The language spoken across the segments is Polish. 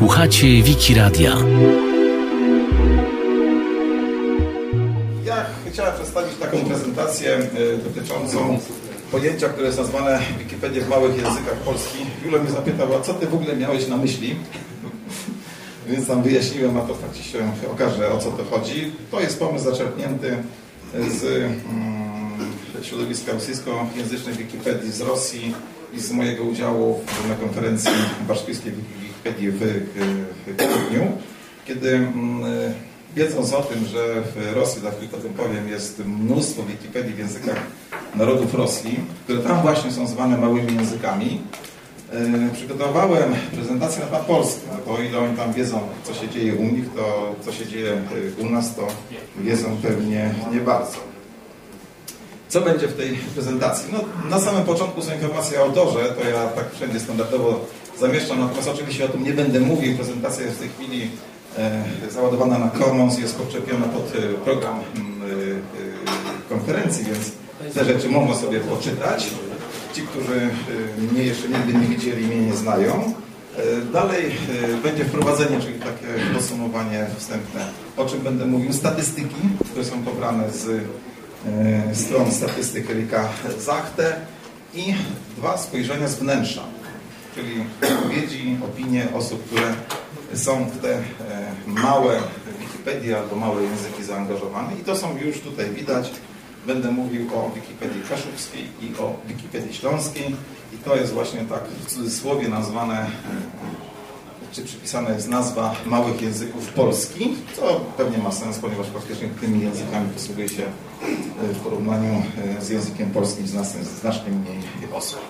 Słuchacie Wiki Radia. Ja chciałem przedstawić taką prezentację y, dotyczącą pojęcia, które jest nazwane w Wikipedii w małych językach polskich. Julio mnie zapytał, a co ty w ogóle miałeś na myśli? Więc tam wyjaśniłem, a to faktycznie się okaże, o co to chodzi. To jest pomysł zaczerpnięty z mm, środowiska rosyjskojęzycznej Wikipedii z Rosji i z mojego udziału na konferencji Baszkirskiej Wikipedii w, Kwietniu, kiedy mm, wiedząc o tym, że w Rosji, dla chwili o tym powiem, jest mnóstwo Wikipedii w językach narodów Rosji, które tam właśnie są zwane małymi językami, yy, przygotowałem prezentację na temat Polski, no bo o ile oni tam wiedzą, co się dzieje u nich, to co się dzieje u nas, to wiedzą pewnie nie bardzo. Co będzie w tej prezentacji? No, na samym początku są informacje o autorze, to ja tak wszędzie standardowo zamieszczam, natomiast oczywiście o tym nie będę mówił. Prezentacja jest w tej chwili e, załadowana na Commons, jest podczepiona pod e, program e, konferencji, więc te rzeczy można sobie poczytać. Ci, którzy mnie jeszcze nigdy nie widzieli, mnie nie znają. Dalej będzie wprowadzenie, czyli takie podsumowanie wstępne, o czym będę mówił. Statystyki, które są pobrane z stron statystyk Erika Zachte i dwa spojrzenia z wnętrza, czyli odpowiedzi, opinie osób, które są w te małe Wikipedie albo małe języki zaangażowane i to są już tutaj widać. Będę mówił o Wikipedii Kaszubskiej i o Wikipedii Śląskiej i to jest właśnie tak w cudzysłowie nazwane czy przypisana jest nazwa małych języków Polski, co pewnie ma sens, ponieważ faktycznie tymi językami posługuje się w porównaniu z językiem polskim znacznie mniej osób.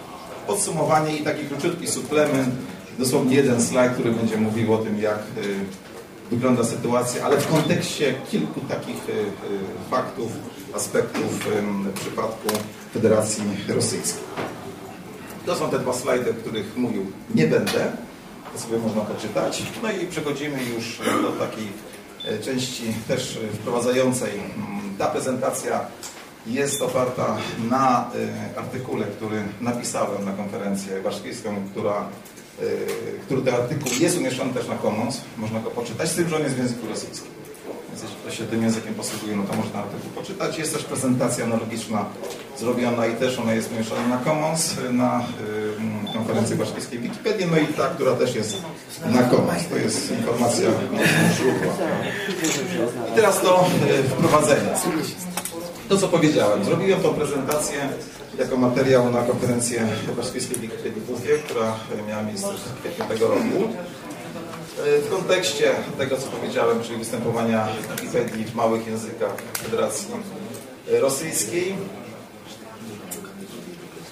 Podsumowanie i taki króciutki suplement, dosłownie jeden slajd, który będzie mówił o tym, jak wygląda sytuacja, ale w kontekście kilku takich faktów, aspektów w przypadku Federacji Rosyjskiej. To są te dwa slajdy, o których mówił nie będę to sobie można poczytać. No i przechodzimy już do takiej części też wprowadzającej. Ta prezentacja jest oparta na artykule, który napisałem na konferencję baszkijską, która, który ten artykuł jest umieszczony też na Commons. Można go poczytać, z tym, że on jest w języku rosyjskim. Jeśli ktoś się tym językiem posługuje, no to można artykuł poczytać. Jest też prezentacja analogiczna zrobiona i też ona jest umieszczona na Commons, na y, konferencji baszkirskiej Wikipedii, no i ta, która też jest na Commons. To jest informacja źródła. I teraz to y, wprowadzenie. To, co powiedziałem. Zrobiłem tą prezentację jako materiał na konferencję baszkirskiej Wikipedii która miała miejsce w kwietniu tego roku. W kontekście tego, co powiedziałem, czyli występowania Wikipedii w małych językach Federacji Rosyjskiej,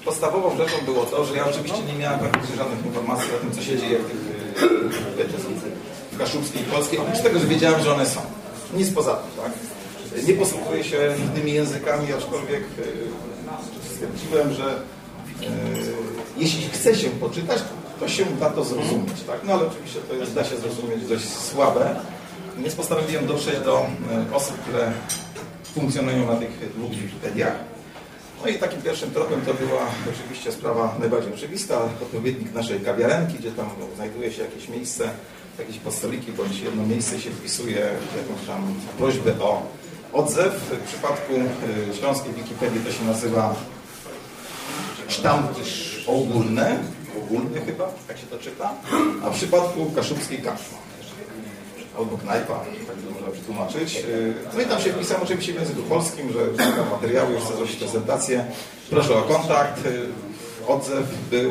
podstawową rzeczą było to, że ja oczywiście nie miałem praktycznie żadnych informacji o tym, co się dzieje w tych w kaszubskiej i polskiej, oprócz tego, że wiedziałem, że one są. Nic poza tym, tak? Nie posługuję się tymi językami, aczkolwiek stwierdziłem, że jeśli chce się poczytać, to się da to zrozumieć, tak? No ale oczywiście to jest, da się zrozumieć dość słabe. Więc postanowiłem dotrzeć do osób, które funkcjonują na tych dwóch Wikipediach. No i takim pierwszym tropem to była oczywiście sprawa najbardziej oczywista, odpowiednik naszej kawiarenki, gdzie tam znajduje się jakieś miejsce, jakieś postoliki, bądź jedno miejsce się wpisuje jakąś tam prośbę o odzew. W przypadku śląskiej Wikipedii to się nazywa sztampisz ogólne, ogólny chyba, jak się to czyta, a w przypadku kaszubskiej kaszma albo knajpa, tak by można przetłumaczyć. No i tam się wpisałem oczywiście w języku polskim, że szukam materiału, już chcę zrobić prezentację. Proszę o kontakt. Odzew był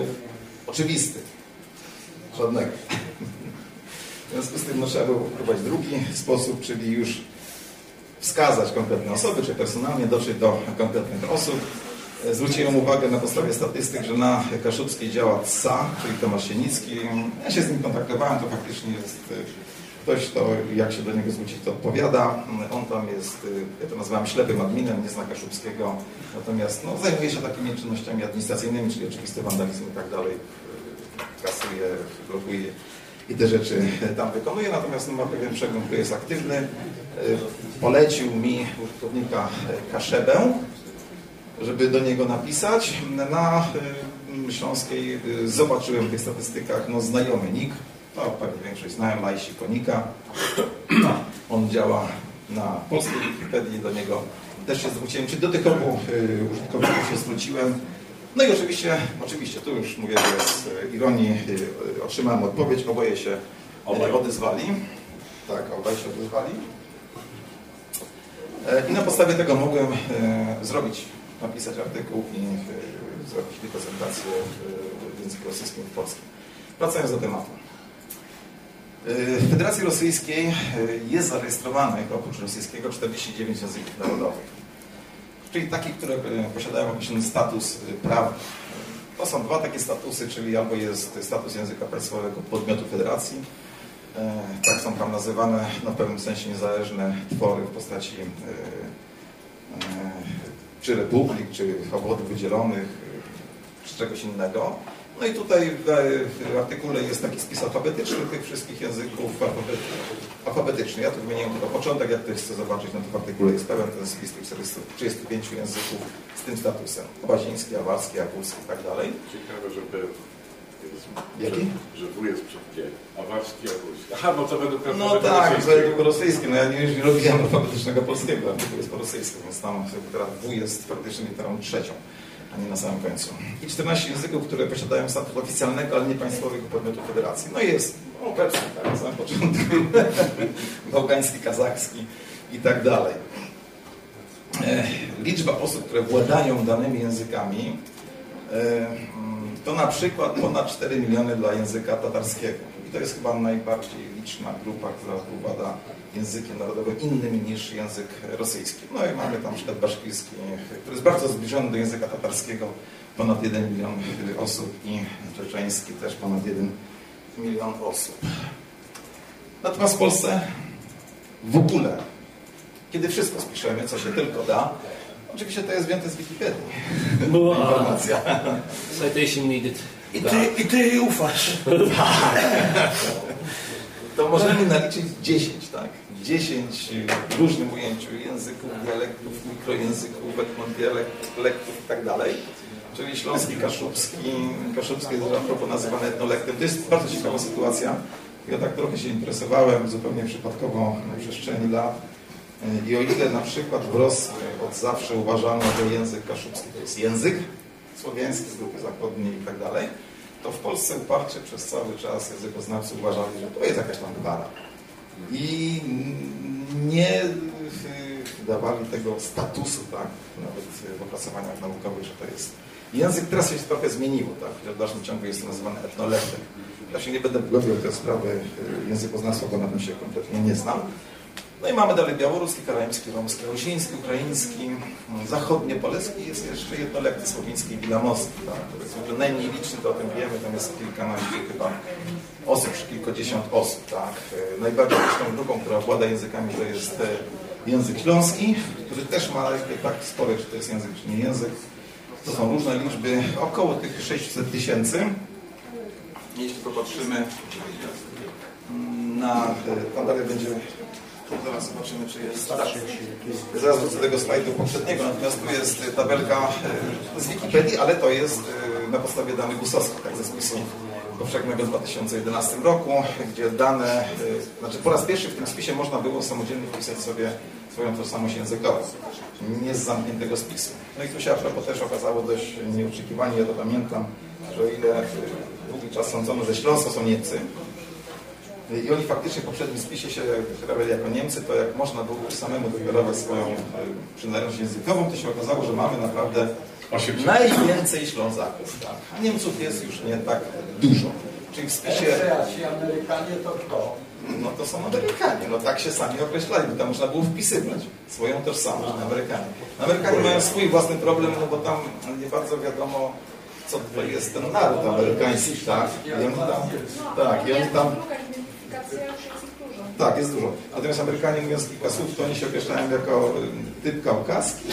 oczywisty. Żadnego. W związku z tym no, trzeba było próbować drugi sposób, czyli już wskazać konkretne osoby, czy personalnie dotrzeć do konkretnych osób. Zwróciłem uwagę na podstawie statystyk, że na Kaszubskiej działa CSA, czyli Tomasz Sienicki. Ja się z nim kontaktowałem, to faktycznie jest ktoś, to jak się do niego zwrócić, to odpowiada. On tam jest, ja to nazywam ślepym adminem, nie zna Kaszubskiego, natomiast no, zajmuje się takimi czynnościami administracyjnymi, czyli oczywisty wandalizm i tak dalej. Kasuje, blokuje i te rzeczy tam wykonuje, natomiast no, ma pewien przegląd, który jest aktywny. Polecił mi użytkownika Kaszebę, żeby do niego napisać. Na Śląskiej zobaczyłem w tych statystykach no, znajomy nick, to pewnie większość znają, Lajsi Konika. On działa na polskiej Wikipedii, do niego też się zwróciłem, czy do tych obu y, użytkowników się zwróciłem. No i oczywiście, oczywiście, tu już mówię bez ironii, y, otrzymałem odpowiedź, oboje się obaj odezwali. Tak, obaj się odezwali. E, I na podstawie tego mogłem zrobić, napisać artykuł i e, zrobić prezentację w języku rosyjskim i polskim. Wracając do tematu. W Federacji Rosyjskiej jest zarejestrowanych oprócz rosyjskiego 49 języków narodowych. Czyli takich, które posiadają określony status prawny. To są dwa takie statusy, czyli albo jest status języka państwowego podmiotu federacji, E, tak są tam nazywane no, w pewnym sensie niezależne twory w postaci e, e, czy republik, czy obwodów wydzielonych, czy czegoś innego. No i tutaj w artykule jest taki spis alfabetyczny tych wszystkich języków alfabetyczny. Ja tu wymieniłem tylko początek, jak ktoś chce zobaczyć, no to w artykule jest pełen ten spis tych 35 języków z tym statusem. Łaziński, awarski, akulski i tak dalej. Ciekawe, żeby Jaki? Że, że W jest przed G. Awarski, Awarski. Aha, no to według No tak, według rosyjskiego. No ja nie, nie robiłem alfabetycznego polskiego, tylko jest po rosyjsku, więc tam teraz W jest faktycznie literą trzecią, a nie na samym końcu. I 14 języków, które posiadają statut oficjalnego, ale nie państwowego podmiotu federacji. No jest obecny, tak, na samym początku. Bałgański, kazachski i tak dalej. E, liczba osób, które władają danymi językami e, to na przykład ponad 4 miliony dla języka tatarskiego. I to jest chyba najbardziej liczna grupa, która wykłada językiem narodowym innym niż język rosyjski. No i mamy tam przykład baszkirski, który jest bardzo zbliżony do języka tatarskiego, ponad 1 milion osób i czeczeński też ponad 1 milion osób. Natomiast w Polsce w ogóle, kiedy wszystko spiszemy, co się tylko da, Oczywiście to jest wzięte z Wikipedii. Była informacja. Citation needed. I ty, I ty ufasz. to możemy naliczyć 10, tak? 10 w różnym ujęciu języków, dialektów, mikrojęzyków, etnodialektów i tak dalej. Czyli śląski, kaszubski. Kaszubski jest a propos nazywany etnolektem. To jest bardzo ciekawa sytuacja. Ja tak trochę się interesowałem zupełnie przypadkowo na przestrzeni lat i o ile na przykład w Rosji od zawsze uważano, że język kaszubski to jest język słowiański z grupy zachodniej i tak dalej, to w Polsce uparcie przez cały czas językoznawcy uważali, że to jest jakaś tam gwara. I nie dawali tego statusu, tak, nawet w opracowaniach naukowych, że to jest język. Teraz się trochę zmieniło, tak, w dalszym ciągu jest to nazywany etnolektem. Ja się nie będę wgłębiał w te sprawy językoznawstwa, bo na tym się kompletnie nie znam. No i mamy dalej białoruski, karaimski, romski, rusiński, ukraiński, zachodnie poleski jest jeszcze jednolekty słowiński i wilamowski. Tak? To jest najmniej liczny, to o tym wiemy, tam jest kilkanaście chyba osób, czy kilkadziesiąt osób. Tak? Najbardziej liczną grupą, która włada językami, to jest e, język śląski, który też ma tak spory, czy to jest język, czy nie język. To są różne liczby, około tych 600 tysięcy. Jeśli popatrzymy na, e, tam dalej będzie Zaraz zobaczymy, czy jest. Zaraz wrócę do tego slajdu poprzedniego, natomiast tu jest tabelka e, z Wikipedii, ale to jest e, na podstawie danych GUS-owskich, tak, ze spisu powszechnego w 2011 roku, gdzie dane, e, znaczy po raz pierwszy w tym spisie można było samodzielnie wpisać sobie swoją tożsamość językową, nie z zamkniętego spisu. No i tu się a propos też okazało dość nieoczekiwanie, ja to pamiętam, że o ile długi czas sądzono, że Śląsko są Niemcy, i oni faktycznie w poprzednim spisie się deklarowali jako Niemcy, to jak można było samemu deklarować swoją e, przynależność językową, to się okazało, że mamy naprawdę 80. najwięcej Ślązaków. Tak. A Niemców jest już nie tak dużo. Czyli w spisie... Ci Amerykanie to kto? No to są Amerykanie, no tak się sami określali, bo tam można było wpisywać swoją tożsamość na Amerykanie. Amerykanie mają swój własny problem, no bo tam nie bardzo wiadomo, co to jest ten naród amerykański, tak? I oni tam, tak, i oni tam tak, jest dużo. Natomiast Amerykanie mówiąc kilka słów, to oni się określają jako y, typ kaukaski.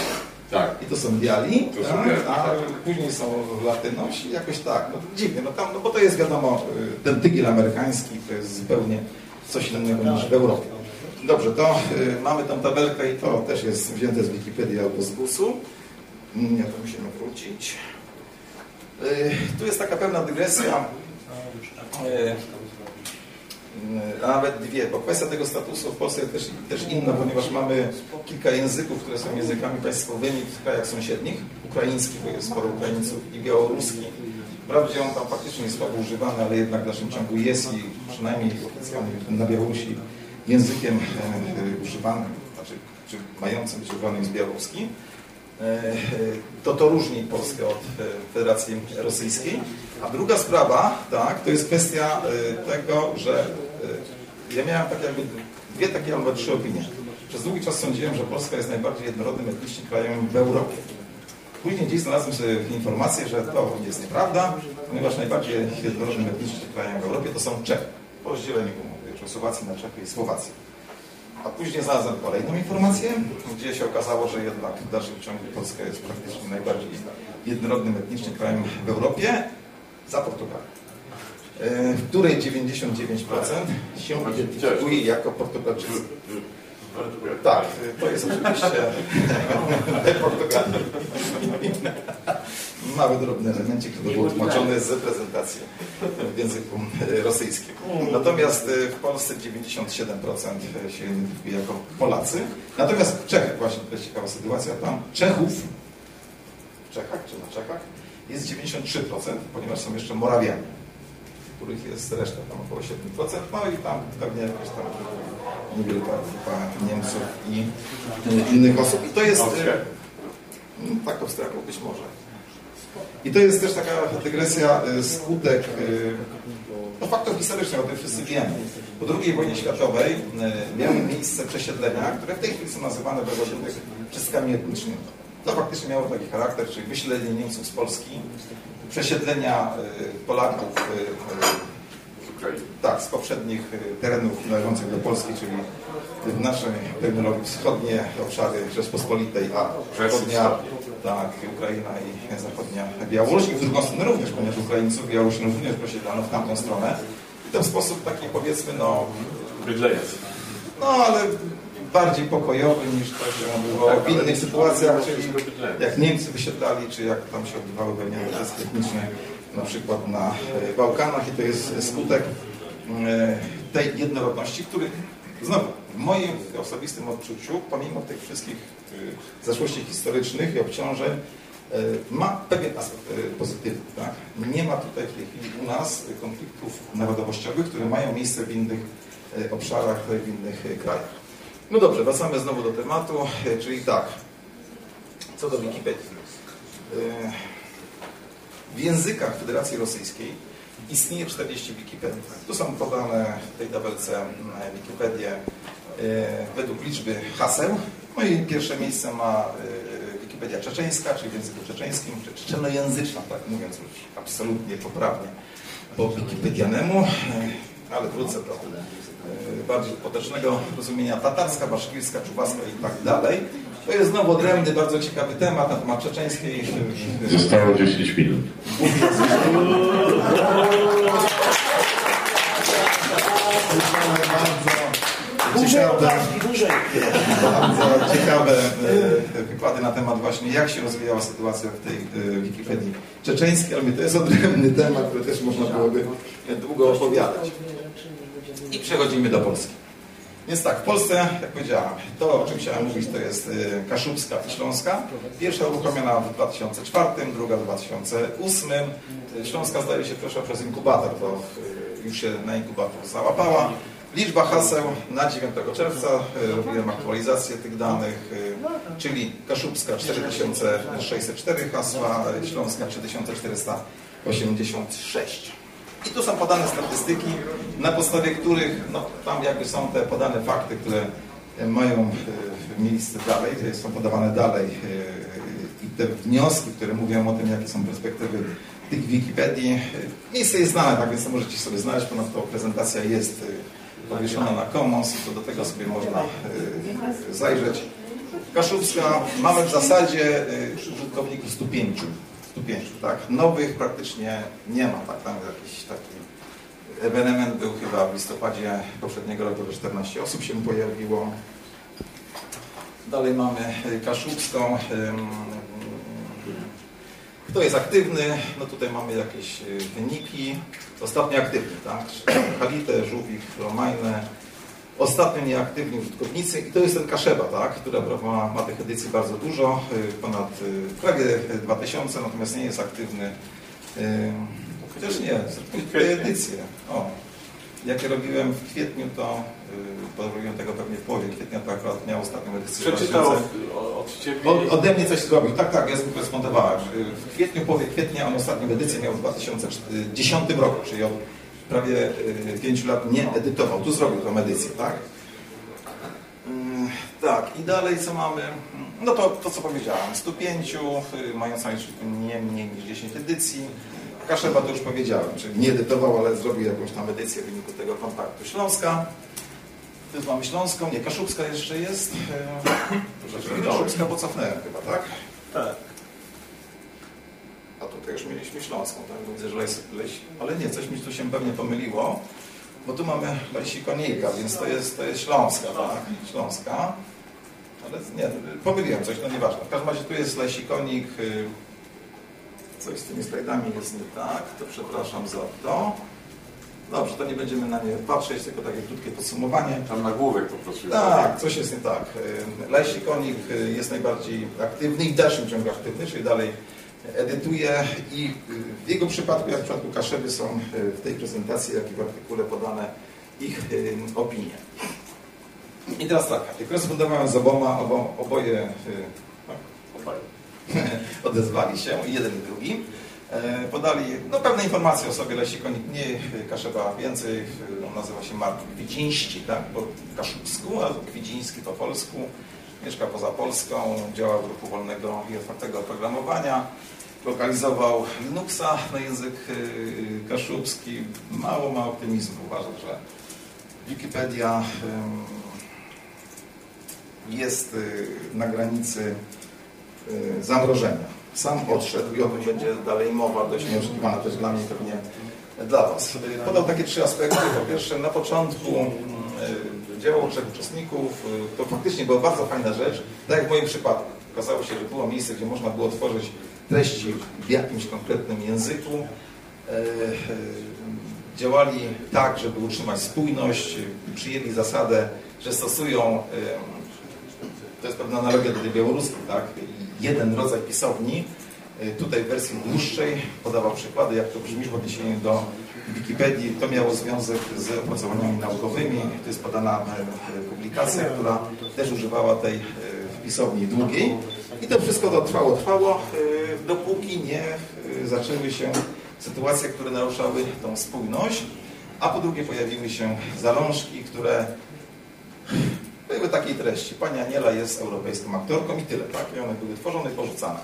Tak. I to są biali, to tak? są biali a tak. później są latynosi, jakoś tak. No, dziwnie, no tam, no bo to jest wiadomo, y, ten tygiel amerykański to jest zupełnie coś innego niż w Europie. Dobrze, to y, mamy tą tabelkę i to też jest wzięte z Wikipedii albo z GUS-u. Nie, to musimy wrócić. Y, tu jest taka pewna dygresja. Y, a nawet dwie, bo kwestia tego statusu w Polsce też, też inna, ponieważ mamy kilka języków, które są językami państwowymi w krajach sąsiednich. Ukraiński, bo jest sporo Ukraińców, i białoruski. Wprawdzie on tam faktycznie jest słabo używany, ale jednak w dalszym ciągu jest i przynajmniej na Białorusi językiem e, używanym, znaczy, czy mającym być używany jest białoruski. E, to to różni Polskę od e, Federacji Rosyjskiej. A druga sprawa, tak, to jest kwestia e, tego, że ja miałem tak jakby dwie takie albo trzy opinie. Przez długi czas sądziłem, że Polska jest najbardziej jednorodnym etnicznie krajem w Europie. Później gdzieś znalazłem sobie informację, że to jest nieprawda, ponieważ najbardziej jednorodnym etnicznie krajem w Europie to są Czechy. Po rozdzieleniu Czechosłowacji na Czechy i Słowację. A później znalazłem kolejną informację, gdzie się okazało, że jednak w dalszym ciągu Polska jest praktycznie najbardziej jednorodnym etnicznie krajem w Europie za Portugalią, e, w której 99% się identyfikuje jako Portugalczycy. Tak, to jest oczywiście Portugalia. Mały, drobny elemencik, który był tłumaczony z prezentacji w języku rosyjskim. Natomiast e, w Polsce 97% się identyfikuje jako Polacy. Natomiast w Czechach, właśnie to jest ciekawa sytuacja, tam Czechów, w Czechach czy na Czechach, jest 93%, ponieważ są jeszcze Morawianie, których jest reszta, tam około 7%, no i tam pewnie jakaś tam niewielka grupa Niemców i e, innych osób. I to jest... e, no, Tak abstrakło być może. I to jest też taka dygresja, e, skutek no, faktów historycznych, o tym wszyscy wiemy. Po II wojnie światowej miały miejsce przesiedlenia, które w tej chwili są nazywane bez ogólnych czystkami etnicznymi. To faktycznie miało taki charakter, czyli wysiedlenie Niemców z Polski, przesiedlenia e, Polaków e, Z Ukrainy. tak, z poprzednich terenów należących do Polski, czyli w naszej terminologii wschodnie obszary Rzeczpospolitej, a wschodnia, tak, Ukraina i zachodnia Białoruś. I w drugą stronę również, ponieważ Ukraińców Białorusinów również posiedlano w tamtą stronę. I to w sposób taki powiedzmy, no, Bydlejec. no ale bardziej pokojowy niż to się odbywało w innych sytuacjach, czyli jak Niemcy wysiedlali, czy jak tam się odbywały pewnie procesy etniczne, na przykład na e, Bałkanach i to jest skutek e, tej jednorodności, który znowu w moim osobistym odczuciu, pomimo tych wszystkich e, zaszłości historycznych i obciążeń, ma pewien aspekt pozytywny. Tak? Nie ma tutaj w tej chwili u nas konfliktów narodowościowych, które mają miejsce w innych obszarach, w innych krajach. No dobrze, wracamy znowu do tematu, e, czyli tak, co do Wikipedii. E, W językach Federacji Rosyjskiej istnieje 40 Wikipedii. Tu są podane w tej tabelce Wikipedię e, według liczby haseł. No i pierwsze miejsce ma Wikipedia czeczeńska, czyli w języku czeczeńskim, czy czeczenojęzyczna, tak mówiąc już absolutnie poprawnie po wikipedianemu, ale wrócę do bardziej potocznego rozumienia tatarska, baszkirska, czuwaska i tak dalej. To jest znowu odrębny, bardzo ciekawy temat na temat czeczeńskiej. e, Zostało 10 minut. Bardzo ciekawe, bardzo ciekawe e, wykłady na temat właśnie jak się rozwijała sytuacja w tej e, Wikipedii czeczeńskiej, ale to jest odrębny temat, który też można byłoby długo opowiadać. I przechodzimy do Polski. Więc tak, w Polsce, jak powiedziałem, to o czym chciałem mówić, to jest y, Kaszubska i Śląska. Pierwsza uruchomiona w 2004, druga w 2008. Y, Śląska zdaje się przeszła przez inkubator, to y, już się na inkubator załapała. Liczba haseł na 9 czerwca, y, robiłem aktualizację tych danych, czyli Kaszubska 4604 hasła, Śląska 3486. I tu są podane statystyki, na podstawie których no, tam jakby są te podane fakty, które e, mają e, miejsce dalej, są podawane dalej e, i te wnioski, które mówią o tym, jakie są perspektywy tych Wikipedii. Miejsce jest znane, tak więc możecie sobie znaleźć, ponadto prezentacja jest powieszona na Commons i to do tego sobie można zajrzeć. Kaszubska mamy w zasadzie użytkowników 105. 105, tak? Nowych praktycznie nie ma, tak? Tam jakiś taki ewenement był chyba w listopadzie poprzedniego roku, to 14 osób się pojawiło. Dalej mamy Kaszubską. Kto jest aktywny? No tutaj mamy jakieś y, wyniki. Ostatnio aktywni, tak? Halite, Żółwik, Romajne. Ostatnio nieaktywni użytkownicy i to jest ten Kaszeba, tak? która ma, ma tych edycji bardzo dużo, y, ponad y, prawie 2000, natomiast nie jest aktywny. Y, Chociaż nie, edycje. O, jakie robiłem w kwietniu, to yy, robiłem tego pewnie w połowie kwietnia, to akurat miał ostatnią edycję. Przeczytał 2000. od, Ciebie. Od, ode mnie coś zrobił. Tak, tak, ja z nim korespondowałem. W kwietniu, w połowie kwietnia on ostatnią edycję miał w 2010 roku, czyli od prawie 5 lat nie edytował. Tu zrobił tą edycję, tak? Mm, Tak, i dalej co mamy? No to, to co powiedziałem, 105, y, mając nie mniej niż 10 edycji. Kaszeba to już powiedziałem, czyli nie edytował, ale zrobił jakąś tam edycję w wyniku tego kontaktu. Śląska, tu mamy Śląską, nie, Kaszubska jeszcze jest. Yy, Kaszubska, bo cofnąłem chyba, tak? Tak. A tutaj już mieliśmy Śląską, tak? Widzę, że leś, leś, ale nie, coś mi tu się pewnie pomyliło, bo tu mamy Lesikonika, więc to jest, to jest Śląska, tak? Śląska. Ale nie, pomyliłem coś, no nieważne. W każdym razie tu jest Lesikonik, yy, coś z tymi slajdami jest nie tak, to przepraszam za to. Dobrze, to nie będziemy na nie patrzeć, tylko takie krótkie podsumowanie. Tam nagłówek po prostu. Tak, coś jest nie tak. Lejsikonik jest najbardziej aktywny i w dalszym ciągu aktywny, czyli dalej edytuje i w jego przypadku, jak w przypadku Kaszeby są w tej prezentacji, jak i w artykule podane ich opinie. I teraz tak, korespondowałem z oboma, obo, oboje. odezwali się, jeden i drugi. E, Podali no, pewne informacje o sobie Lesikonik, nie Kaszeba więcej, on nazywa się Mark Kwidziński, tak, po kaszubsku, a Kwidziński po polsku, mieszka poza Polską, działa w ruchu wolnego i otwartego oprogramowania, lokalizował Linuxa na język y, kaszubski, mało ma optymizmu, uważam, że Wikipedia jest na granicy zamrożenia sam odszedł i o tym będzie dalej mowa, dość nieoczekiwana też dla mnie, pewnie dla Was. Podał takie trzy aspekty. Po pierwsze, na początku y, działało trzech uczestników. Y, To faktycznie była bardzo fajna rzecz, tak jak w moim przypadku. Okazało się, że było miejsce, gdzie można było tworzyć treści w jakimś konkretnym języku. Y, Działali tak, żeby utrzymać spójność, przyjęli zasadę, że stosują to jest pewna analogia do tej białoruskiej, tak? Jeden rodzaj pisowni, tutaj w wersji dłuższej podawał przykłady, jak to brzmi w odniesieniu do Wikipedii. To miało związek z opracowaniami naukowymi. To jest podana publikacja, która też używała tej pisowni długiej. I to wszystko to trwało, trwało, dopóki nie zaczęły się sytuacje, które naruszały tą spójność, a po drugie pojawiły się zalążki, które były takiej treści. Pani Aniela jest europejską aktorką i tyle, tak? I one były tworzone i porzucane.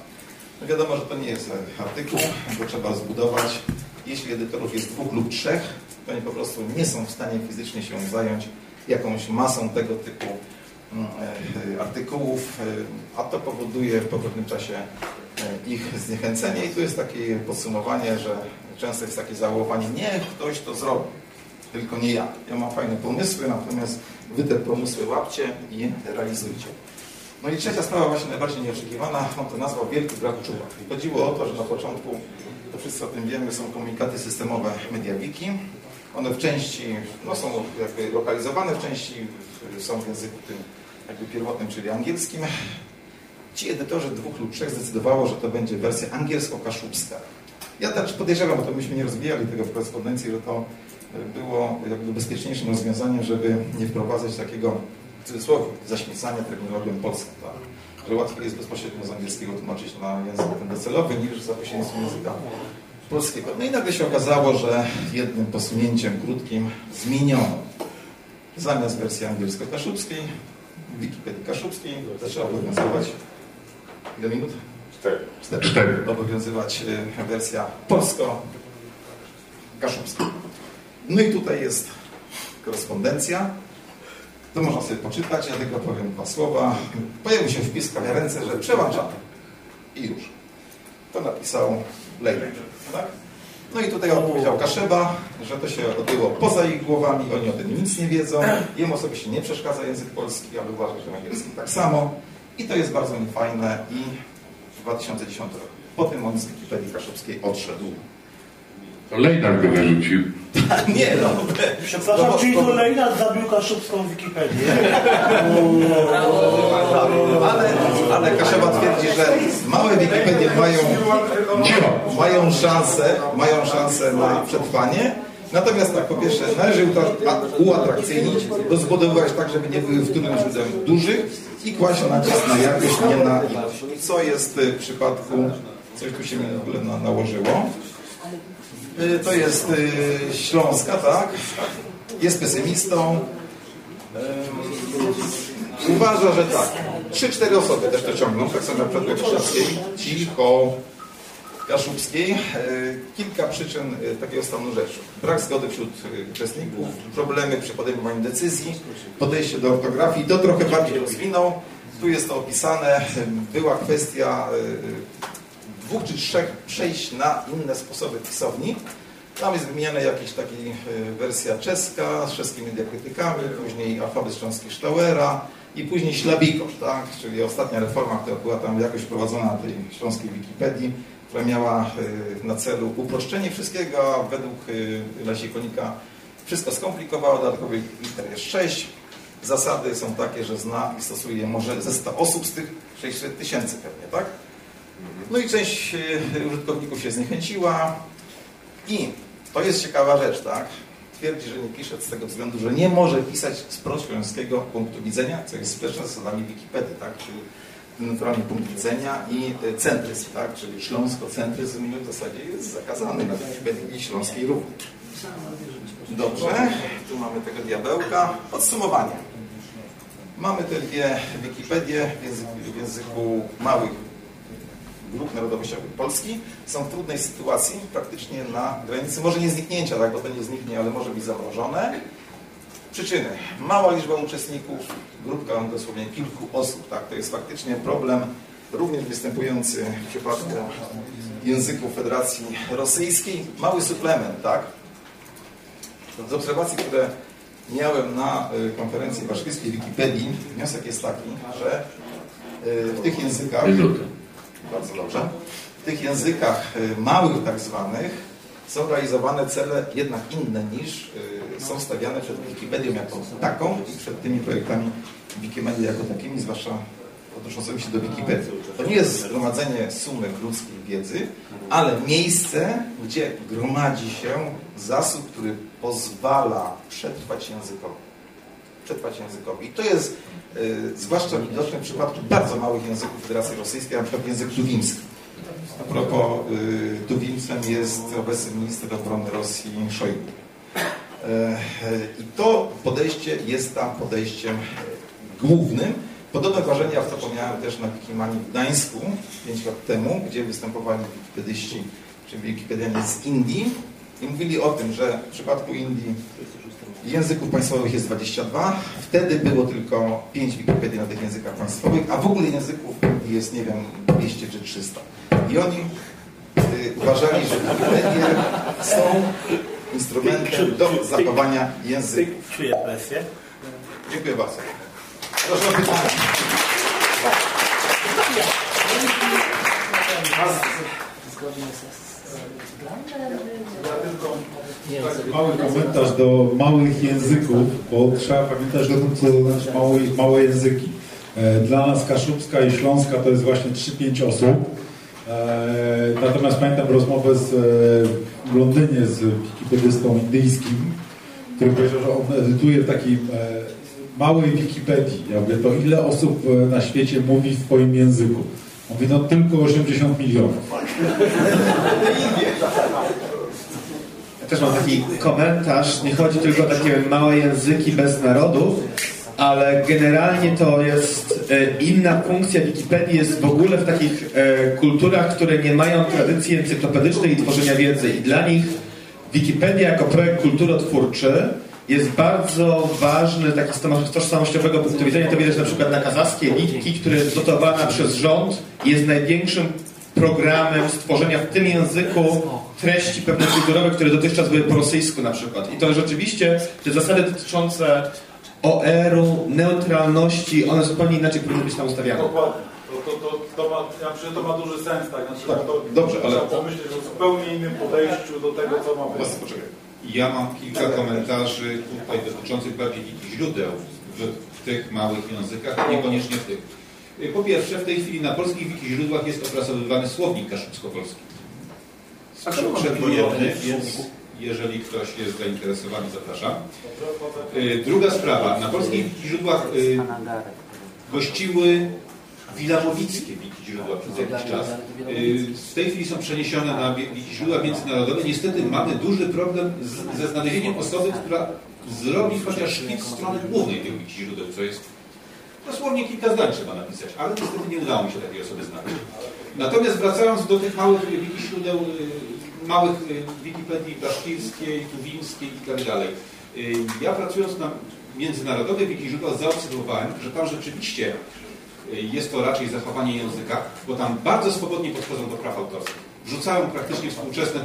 No wiadomo, że to nie jest artykuł, bo trzeba zbudować. Jeśli edytorów jest dwóch lub trzech, to oni po prostu nie są w stanie fizycznie się zająć jakąś masą tego typu artykułów, a to powoduje po pewnym czasie ich zniechęcenie i tu jest takie podsumowanie, że często jest takie załowanie, nie, ktoś to zrobi, tylko nie ja. Ja mam fajne pomysły, natomiast wy te pomysły łapcie i realizujcie. No i trzecia sprawa, właśnie najbardziej nieoczekiwana, on to nazwał Wielki Brak Czuła. Chodziło o to, że na początku, to wszyscy o tym wiemy, są komunikaty systemowe MediaWiki. One w części no, są jakby lokalizowane, w części są w języku tym jakby pierwotnym, czyli angielskim. Ci edytorzy dwóch lub trzech zdecydowało, że to będzie wersja angielsko-kaszubska. Ja też podejrzewam, bo to myśmy nie rozwijali tego w korespondencji, że to było jakby bezpieczniejszym rozwiązaniem, żeby nie wprowadzać takiego w cudzysłowie zaśmiecania terminologią polską. Tak? Że łatwiej jest bezpośrednio z angielskiego tłumaczyć na język ten docelowy niż za pośrednictwem języka polskiego. No i nagle się okazało, że jednym posunięciem krótkim zmieniono zamiast wersji angielsko-kaszubskiej w Wikipedii kaszubskiej zaczęła obowiązywać ile minut? Cztery. Cztery. Cztery. Obowiązywać wersja polsko-kaszubska. No i tutaj jest korespondencja. To można sobie poczytać, ja tylko powiem dwa słowa. Pojawił się wpis w kawiarence, że przełączamy. I już. To napisał Lejnek. Tak? No i tutaj odpowiedział Kaszeba, że to się odbyło poza ich głowami, oni o tym nic nie wiedzą. Jemu osobiście nie przeszkadza język polski, ale uważa, że angielski tak samo. I to jest bardzo niefajne i w 2010 roku Potem on z Wikipedii Kaszubskiej odszedł. To Lejnak go wyrzucił. Nie, no. Przepraszam, No czyli to Lejnat zabił kaszubską Wikipedię. Ale, ale Kaszewa twierdzi, że małe Wikipedie mają, mają szansę, mają szansę na przetrwanie. Natomiast tak po pierwsze należy uatrakcyjnić, rozbudowywać tak, żeby nie były wtórnym źródłem dużych i kłaść nacisk na jakość, nie na ilość. Co jest w przypadku, coś tu się mi w ogóle na, nałożyło. Y, To jest y, Śląska, tak? Jest pesymistą. Ym, Uważa, że tak. Trzy, cztery osoby też to ciągną, tak samo na przykład Kaszubskiej, Cicho, Kaszubskiej. E, Kilka przyczyn takiego stanu rzeczy. Brak zgody wśród uczestników, problemy przy podejmowaniu decyzji, podejście do ortografii. To trochę bardziej rozwinął. Tu jest to opisane. Była kwestia dwóch czy trzech przejść na inne sposoby pisowni. Tam jest wymieniana jakaś taka e, wersja czeska z czeskimi diakrytykami, później alfabet śląski Stauera i później ślabikosz, tak? czyli ostatnia reforma, która była tam jakoś wprowadzona na tej śląskiej Wikipedii, która miała e, na celu uproszczenie wszystkiego, a według e, Lasikonika wszystko skomplikowało, dodatkowych liter jest 6. Zasady są takie, że zna i stosuje je może ze 100 osób z tych 600 tysięcy pewnie, tak? No i część e, użytkowników się zniechęciła i to jest ciekawa rzecz, tak? Twierdzi, że nie pisze z tego względu, że nie może pisać z prośląskiego punktu widzenia, co jest sprzeczne z zasadami Wikipedii, tak? Czyli naturalny punkt widzenia i e, centryzm, tak? Czyli śląskocentryzm w zasadzie jest zakazany na Wikipedii śląskiej również. Dobrze, tu mamy tego diabełka. Podsumowanie. Mamy te dwie Wikipedie w języku, w języku małych grup narodowościowych Polski są w trudnej sytuacji, praktycznie na granicy, może nie zniknięcia, tak, bo to nie zniknie, ale może być zamrożone. Przyczyny. Mała liczba uczestników, grupka dosłownie kilku osób, tak, to jest faktycznie problem również występujący w przypadku języków Federacji Rosyjskiej. Mały suplement, tak. Z obserwacji, które miałem na y, konferencji warszawskiej Wikipedii, wniosek jest taki, że y, w tych językach. Bardzo dobrze. W tych językach y, małych tak zwanych są realizowane cele jednak inne niż y, są stawiane przed Wikipedią jako taką i przed tymi projektami Wikimedii jako takimi, zwłaszcza odnoszącymi się do Wikipedii. To nie jest zgromadzenie sumy ludzkiej wiedzy, ale miejsce, gdzie gromadzi się zasób, który pozwala przetrwać językowi. Przetrwać językowi. I to jest y, zwłaszcza widoczne w przypadku bardzo małych języków Federacji Rosyjskiej, na przykład język tuwimski. A propos, y, tuwimcem jest obecny minister obrony Rosji Szojgu. E, I to podejście jest tam podejściem głównym. Podobne wrażenie ja wspomniałem też na Wikimanii w Gdańsku 5 lat temu, gdzie występowali wikipedyści wikipedianie z Indii i mówili o tym, że w przypadku Indii języków państwowych jest 22, wtedy było tylko 5 Wikipedii na tych językach państwowych, a w ogóle języków jest, nie wiem, 200 czy 300. I oni y, uważali, że Wikipedie są instrumentem do zachowania języka. Czuję presję. Dziękuję bardzo. Proszę o pytania. Mały komentarz do małych języków, bo trzeba pamiętać o tym, co to znaczy małe, małe języki. E, Dla nas Kaszubska i Śląska to jest właśnie 3-5 osób. E, Natomiast pamiętam rozmowę z, e, w Londynie z wikipedystą indyjskim, który powiedział, że on edytuje w takiej małej Wikipedii. Ja mówię, to ile osób na świecie mówi w swoim języku? Mówi, no tylko 80 milionów. Ja też mam taki komentarz. Nie chodzi tylko o takie małe języki bez narodów, ale generalnie to jest e, inna funkcja Wikipedii jest w ogóle w takich e, kulturach, które nie mają tradycji encyklopedycznej i tworzenia wiedzy. I dla nich Wikipedia jako projekt kulturotwórczy jest bardzo ważny taki z tożsamościowego punktu widzenia. To widać na przykład na kazachskiej Wiki, która jest dotowana przez rząd i jest największym programem stworzenia w tym języku treści pewne kulturowe, które dotychczas były po rosyjsku na przykład. I to rzeczywiście te zasady dotyczące OR-u, neutralności, one zupełnie inaczej powinny być tam ustawiane. Dokładnie. To, to, to, to ma, ja myślę, że to ma duży sens, tak? Znaczy, Tak, to, dobrze, ale- trzeba pomyśleć o zupełnie innym podejściu do tego, co ma być. Poczekaj. Ja mam kilka komentarzy tutaj dotyczących bardziej źródeł w, w tych małych językach, niekoniecznie w tych. Po pierwsze, w tej chwili na polskich wiki źródłach jest opracowywany słownik kaszubsko-polski. Przedwojowny, więc jeżeli ktoś jest zainteresowany, zapraszam. Y, Druga sprawa. Na polskich wiki źródłach y, gościły wilamowickie wiki źródła przez jakiś czas. Y, W tej chwili są przeniesione na źródła międzynarodowe. Niestety mamy duży problem z, ze znalezieniem osoby, która zrobi chociaż szkic strony głównej tych wiki źródeł, co jest dosłownie kilka zdań trzeba napisać, ale niestety nie udało mi się takiej osoby znaleźć. Natomiast wracając do tych małych wiki źródeł, y, małych y, Wikipedii baszkirskiej, tuwińskiej i tak dalej. Y, Ja pracując na międzynarodowych wiki źródłach zaobserwowałem, że tam rzeczywiście y, jest to raczej zachowanie języka, bo tam bardzo swobodnie podchodzą do praw autorskich. Wrzucają praktycznie współczesne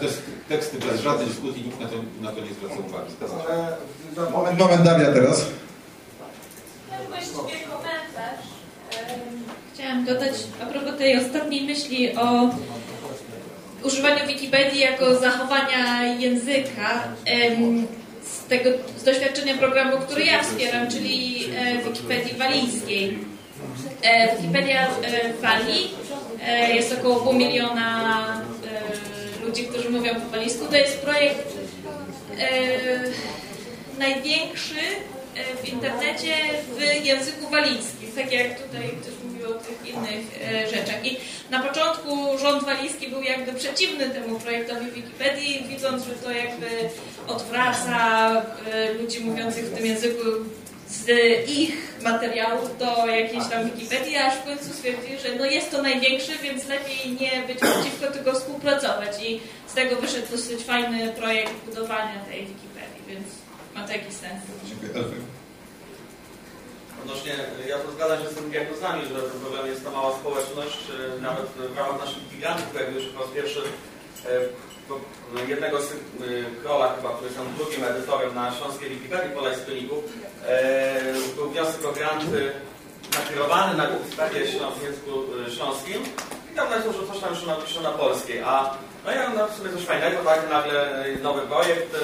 teksty bez żadnej dyskusji, nikt na to, na to nie zwraca uwagi. Ale moment, moment, Daria teraz. Mam właściwie komentarz. Chciałam dodać a propos tej ostatniej myśli o używaniu Wikipedii jako zachowania języka. Z tego z doświadczenia programu, który ja wspieram, czyli e, Wikipedii walijskiej. E, Wikipedia e, Walii e, jest około pół miliona e, ludzi, którzy mówią po walijsku. To jest projekt e, największy e, w internecie w języku walijskim, tak jak tutaj też mówił o tych innych e, rzeczach. I na początku rząd walijski był jakby przeciwny temu projektowi Wikipedii, widząc, że to jakby odwraca e, ludzi mówiących w tym języku z ich materiałów do jakiejś tam Wikipedii, aż w końcu stwierdzili, że no jest to największy, więc lepiej nie być przeciwko, tylko współpracować. I z tego wyszedł dosyć fajny projekt budowania tej Wikipedii, więc ma to jakiś sens. Dziękuję. Odnośnie, ja to zgadzam się z tymi diagnozami, że ten problem jest to mała społeczność. e, Nawet w ramach naszych gigantów pojawił się po raz pierwszy jednego z e, Krola chyba, który jest drugim edytorem na śląskiej Wikipedii Pola i Stoników. Był wniosek o granty nakierowany na Wikipedię w języku e, śląskim i tam napisał, że coś tam jeszcze napisze na polskiej. A no ja no, w sumie coś fajnego, tak, nagle e, nowy projekt,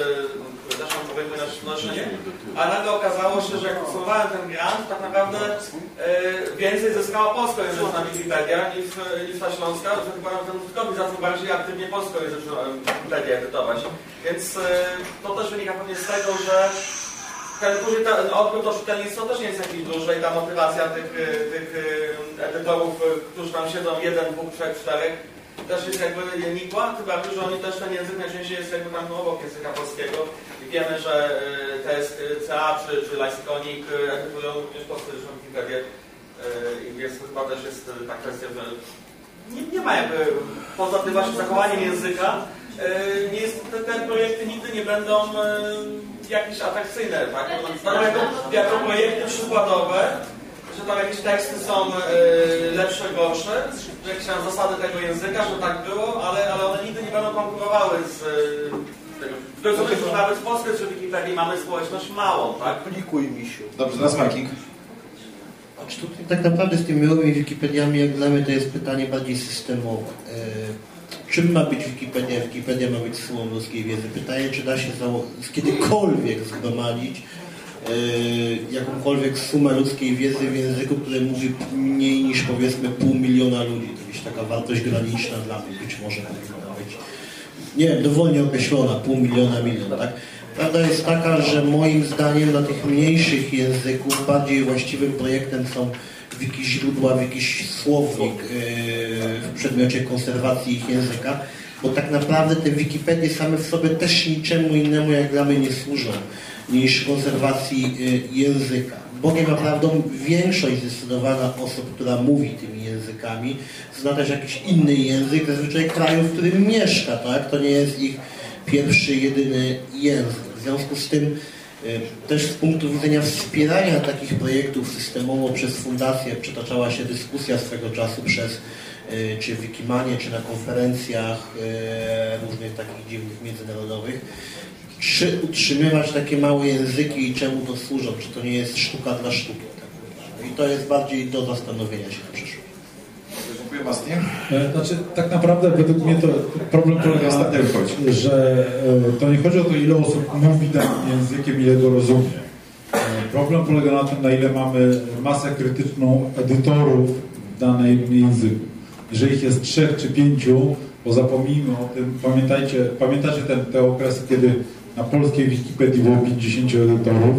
e, mam powiedzmy na znoszenie, a nagle okazało się, że jak podsumowałem ten grant, tak naprawdę e, więcej zyskała polskojęzyczna Wikipedia niż, niż ta śląska, że chyba ten użytkownik zaczął bardziej aktywnie polskojęzyczną e, Wikipedię edytować. Więc e, to też wynika pewnie z tego, że ten później ten odbiór do czytelnictwa też nie jest jakiś duży i ta motywacja tych, e, tych e, edytorów, e, którzy tam siedzą jeden, dwóch, trzech, czterech, też jest jakby nikła, bardziej, że oni też ten język najczęściej jest jakby tam obok języka polskiego wiemy, że e, TSCA czy, czy Lexikonik e, edytują również polską Wikipedię e, i więc to chyba też jest ta kwestia, że nie, nie ma jakby, poza tym właśnie zachowaniem języka, nie jest, te, te projekty nigdy nie będą jakieś atrakcyjne, tak? Jako, jako projekty przykładowe, że tam jakieś teksty są lepsze, gorsze, że jakieś tam zasady tego języka, że tak było, ale, ale one nigdy nie będą konkurowały z Zrozumieć, że nawet w Polsce w Wikipedii mamy społeczność małą, tak? Aplikuj mi się. Dobrze, teraz Marking. Tutaj tak naprawdę z tymi małymi Wikipediami, jak dla mnie, to jest pytanie bardziej systemowe. E, czym ma być Wikipedia? Wikipedia ma być słową ludzkiej wiedzy. Pytanie, czy da się kiedykolwiek zgromadzić e, jakąkolwiek sumę ludzkiej wiedzy w języku, który mówi mniej niż powiedzmy pół miliona ludzi. To jest taka wartość graniczna dla mnie być może powinna. Nie wiem, dowolnie określona, pół miliona, milion, tak? Prawda jest taka, że moim zdaniem dla tych mniejszych języków bardziej właściwym projektem są wiki źródła, jakiś słownik yy, w przedmiocie konserwacji ich języka, bo tak naprawdę te Wikipedie same w sobie też niczemu innemu jak dla mnie nie służą niż konserwacji yy, języka. Bogiem naprawdę większość zdecydowana osób, która mówi tymi językami, zna też jakiś inny język, zazwyczaj kraju, w którym mieszka, tak? To nie jest ich pierwszy, jedyny język. W związku z tym y, też z punktu widzenia wspierania takich projektów systemowo przez fundację przetaczała się dyskusja swego czasu przez y, czy Wikimanie, czy na konferencjach y, różnych takich dziwnych międzynarodowych. Czy utrzymywać takie małe języki i czemu to służą? Czy to nie jest sztuka dla sztuki? Tak naprawdę? I to jest bardziej do zastanowienia się na przyszłość. Dziękuję Masti. E, Znaczy, tak naprawdę według mnie to problem polega na tym, że e, to nie chodzi o to, ile osób mówi danym językiem, ile go rozumie. E, Problem polega na tym, na ile mamy masę krytyczną edytorów w danym języku. Jeżeli ich jest trzech czy pięciu, bo zapomnijmy o tym, pamiętajcie, pamiętacie ten, te okresy, kiedy na polskiej Wikipedii było 50 edytorów,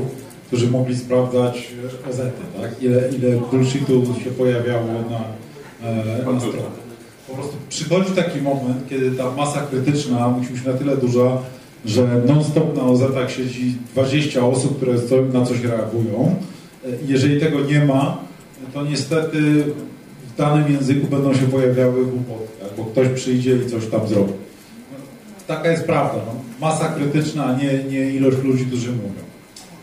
którzy mogli sprawdzać gazety, tak? ile, ile bullshitu się pojawiało na, e, na stronach. Po prostu przychodzi taki moment, kiedy ta masa krytyczna musi być na tyle duża, że non-stop na OZ-ach siedzi 20 osób, które na coś reagują. E, Jeżeli tego nie ma, to niestety w danym języku będą się pojawiały głupoty, tak? bo ktoś przyjdzie i coś tam zrobi. Taka jest prawda. No. Masa krytyczna, a nie, nie ilość ludzi, którzy mówią.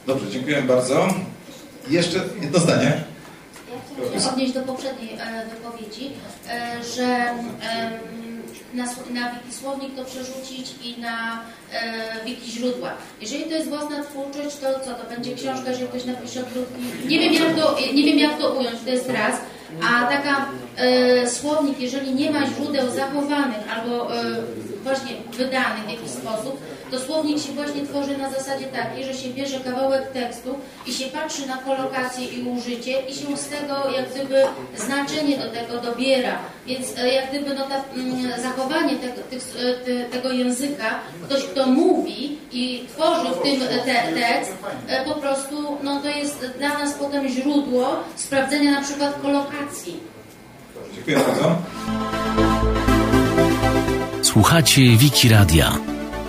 Dobrze, dziękuję bardzo. Jeszcze jedno zdanie. Chciałam się odnieść do poprzedniej e, wypowiedzi, e, że em, na, na wikisłownik to przerzucić i na e, wiki źródła. Jeżeli to jest własna twórczość, to co? To będzie książka, że ktoś napisze krótki... Nie wiem jak to, nie wiem jak to ująć, to jest raz. A taka e, słownik, jeżeli nie ma źródeł zachowanych albo e, właśnie wydanych w jakiś sposób, to słownik się właśnie tworzy na zasadzie takiej, że się bierze kawałek tekstu i się patrzy na kolokację i użycie i się z tego jak gdyby znaczenie do tego dobiera. Więc e, jak gdyby no, ta, mm, zachowanie tego, tych, e, te, tego języka, ktoś kto mówi i tworzy w tym te, tekst, e, po prostu no, to jest dla nas potem źródło sprawdzenia na przykład kolokacji. Dziękuję bardzo. Słuchacie Wiki Radia.